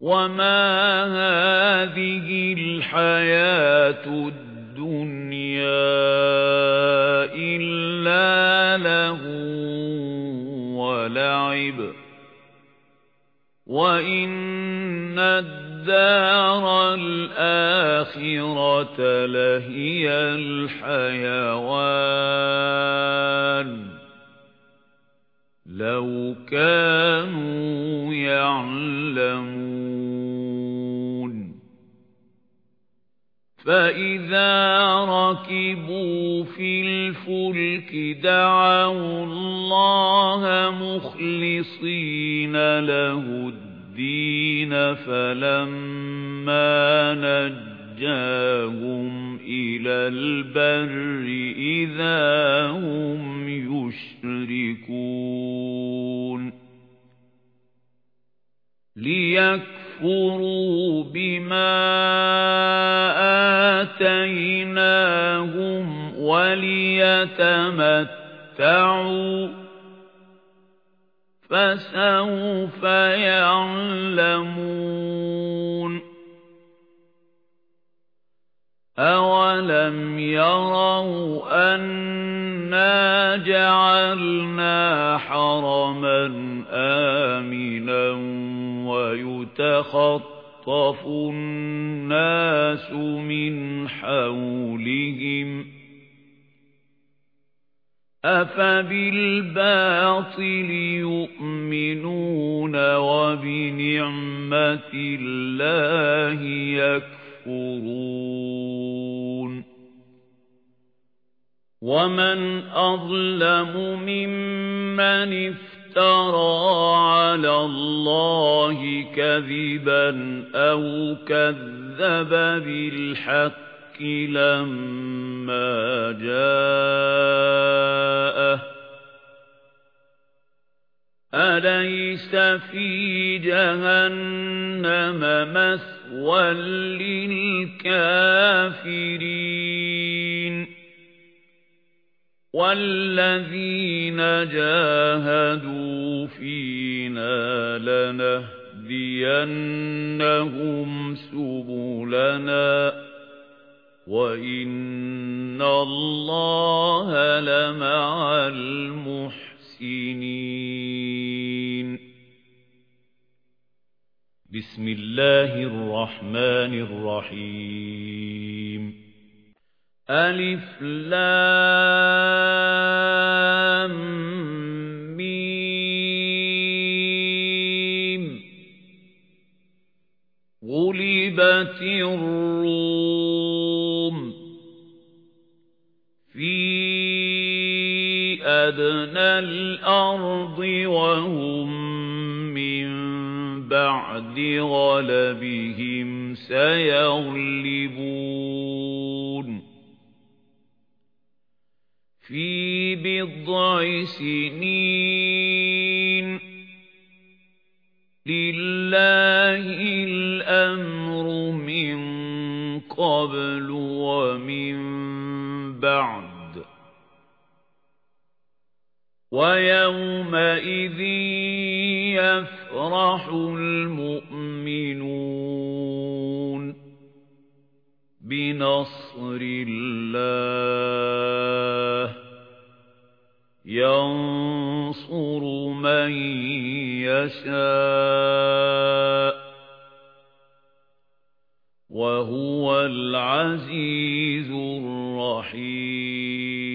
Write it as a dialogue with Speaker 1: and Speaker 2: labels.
Speaker 1: وَمَا هَذِهِ الْحَيَاةُ الدُّنْيَا إِلَّا لَهْوٌ وَلَعِبٌ وَإِنَّ الدَّارَ الْآخِرَةَ لَهِيَ الْحَيَوَانُ لَوْ كَانُوا فَإِذَا رَكِبُوا فِي الْفُلْكِ دَعَوُا اللَّهَ مُخْلِصِينَ لَهُ الدِّينَ فَلَمَّا نَجَّاهُمْ إِلَى الْبَرِّ إِذَا هُمْ يُشْرِكُونَ لِيَكْفُرُوا بِمَا آتَيْنَاهُمْ وَلِيَتَمَتَّعُوا فَسَوْفَ يَعْلَمُونَ أَوَلَمْ يَرَوْا أَنَّا جَعَلْنَا حَرَمًا آمِنًا وَيُتَخَطَّفُ النَّاسُ مِنْ حَوْلِهِمْ أَفَبِالْبَاطِلِ يُؤْمِنُونَ وَبِنِعْمَةِ اللَّهِ يَكْفُرُونَ وَمَنْ أَظْلَمُ مِمَّنِ افْتَرَى عَلَى اللَّهِ كَذِبًا أَوْ كَذَّبَ بِالْحَقِّ لَمَّا جَاءَهُ أَلَيْسَ فِي جَهَنَّمَ مَثْوًى لِلْكَافِرِينَ وَالَّذِينَ جَاهَدُوا فِينَا لَنَهْدِيَنَّهُمْ سُبُلَنَا وَإِنَّ اللَّهَ لَمَعَ الْمُحْسِنِينَ. بِسْمِ اللَّهِ الرَّحْمَنِ الرَّحِيمِ. أَلِف لام غُلِبَتِ الرُّومُ فِي أَدْنَى الْأَرْضِ وَهُمْ مِنْ بَعْدِ غَلَبِهِمْ سَيَغْلِبُونَ فِي بِضْعِ سِنِينَ لِلَّهِ الْأَمْرُ مِنْ قَبْلُ وَمِنْ بَعْدُ. وَيَوْمَئِذٍ يَفْرَحُ الْمُؤْمِنُونَ بِنَصْرِ اللَّهِ. يَنصُرُ مَن يَشَاءُ. وَهُوَ الْعَزِيزُ الرَّحِيمُ.